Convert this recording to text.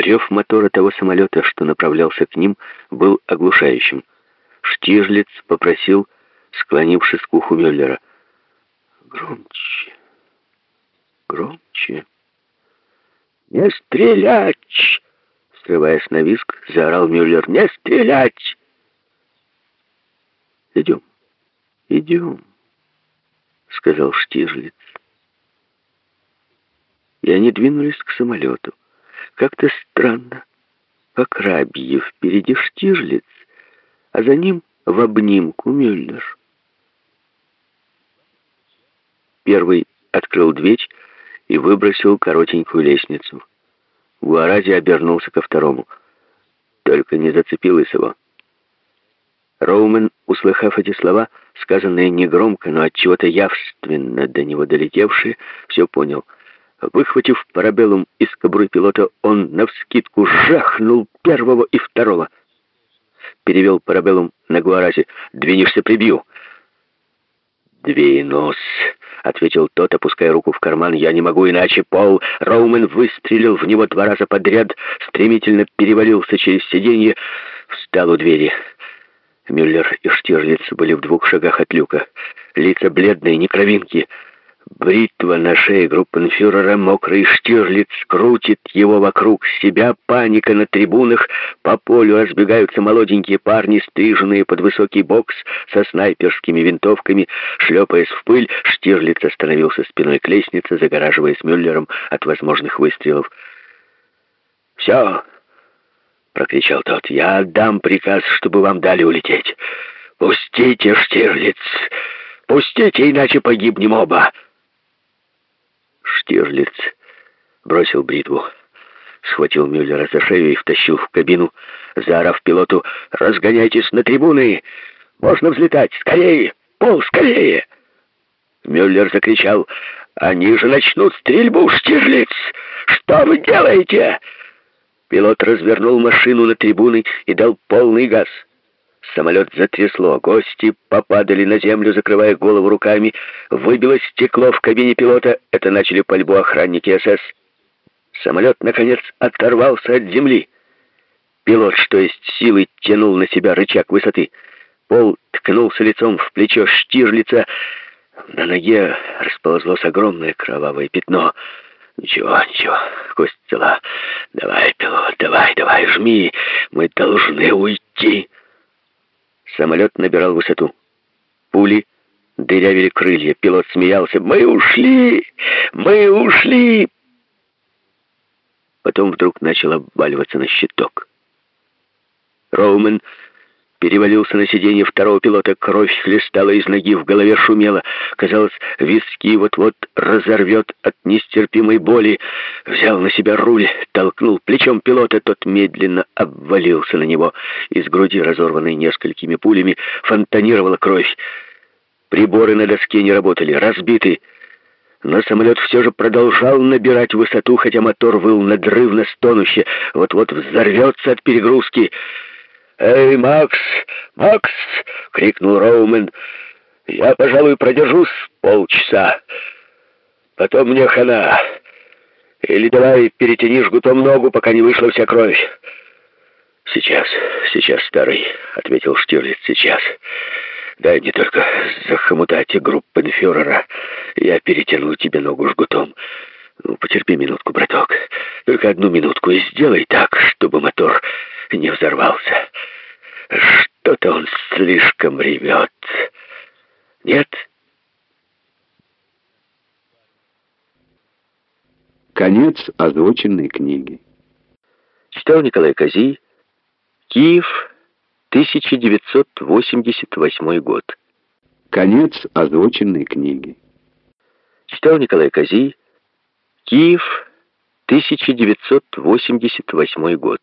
Рев мотора того самолета, что направлялся к ним, был оглушающим. Штирлиц попросил, склонившись к уху Мюллера. «Громче, громче». «Не стрелять!» Срываясь на виск, заорал Мюллер. «Не стрелять!» «Идем, идем», — сказал Штирлиц. И они двинулись к самолету. Как-то странно. По крабье впереди Штирлиц, а за ним в обнимку Мюллер. Первый открыл дверь и выбросил коротенькую лестницу. Гуарази обернулся ко второму. Только не зацепил его. Роумен, услыхав эти слова, сказанные негромко, но от чего-то явственно до него долетевшие, все понял. Выхватив парабеллум из кобуры пилота, он навскидку жахнул первого и второго. Перевел парабеллум на Гуарази. «Двинешься, прибью!» «Двинусь!» — ответил тот, опуская руку в карман. «Я не могу иначе, Пол!» Роумен выстрелил в него два раза подряд, стремительно перевалился через сиденье, встал у двери. Мюллер и Штирлиц были в двух шагах от люка. Лица бледные, не кровинки — Бритва на шее группенфюрера, мокрый штирлиц крутит его вокруг себя, паника на трибунах, по полю разбегаются молоденькие парни, стриженные под высокий бокс, со снайперскими винтовками, шлепаясь в пыль, штирлиц остановился спиной к лестнице, загораживаясь Мюллером от возможных выстрелов. «Все!» — прокричал тот. «Я отдам приказ, чтобы вам дали улететь. Пустите, Штирлиц! Пустите, иначе погибнем оба!» Штирлиц бросил бритву, схватил Мюллера за шею и втащил в кабину, заорав пилоту «Разгоняйтесь на трибуны! Можно взлетать! Скорее! Пол, скорее!» Мюллер закричал «Они же начнут стрельбу, Штирлиц! Что вы делаете?» Пилот развернул машину на трибуны и дал полный газ. Самолет затрясло, гости попадали на землю, закрывая голову руками. Выбилось стекло в кабине пилота. Это начали пальбу охранники СС. Самолет, наконец, оторвался от земли. Пилот, что есть силы, тянул на себя рычаг высоты. Пол ткнулся лицом в плечо Штирлица. На ноге расползлось огромное кровавое пятно. «Ничего, ничего, кость цела. Давай, пилот, давай, давай, жми. Мы должны уйти». Самолет набирал высоту. Пули дырявили крылья. Пилот смеялся. «Мы ушли! Мы ушли!» Потом вдруг начал обваливаться на щиток. Роумен перевалился на сиденье второго пилота, кровь хлестала из ноги, в голове шумело. Казалось, виски вот-вот разорвет от нестерпимой боли. Взял на себя руль, толкнул плечом пилота, тот медленно обвалился на него. Из груди, разорванной несколькими пулями, фонтанировала кровь. Приборы на доске не работали, разбиты. Но самолет все же продолжал набирать высоту, хотя мотор выл надрывно стонуще. Вот-вот взорвется от перегрузки. «Эй, Макс! Макс!» — крикнул Роумен. «Я, пожалуй, продержусь полчаса. Потом мне хана. Или давай перетяни жгутом ногу, пока не вышла вся кровь». «Сейчас, сейчас, старый», — ответил Штирлиц, — «сейчас. Дай мне только захомутать группенфюрера. Я перетяну тебе ногу жгутом. Ну, потерпи минутку, браток. Только одну минутку и сделай так, чтобы мотор не взорвался. Слишком ревет. Нет? Конец озвученной книги. Читал Николай Козий. Киев, 1988 год. Конец озвученной книги. Читал Николай Козий. Киев, 1988 год.